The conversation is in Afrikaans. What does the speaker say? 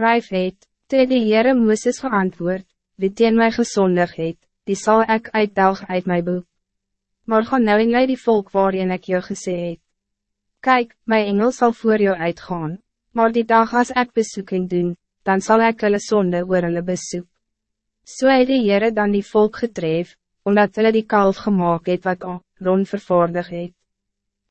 misdrijf het, toe die Heere Mooses geantwoord, wie teen my gesondig het, die zal ik uitdelg uit my boek. Maar ga nou en die volk waarin ik jou gesê het. Kijk, mijn engel zal voor jou uitgaan, maar die dag als ik bezoeking doen, dan zal ik hulle sonde oor hulle besoek. So het die Heere dan die volk getref, omdat hulle die kalf gemaakt het wat al, Ron vervaardig het.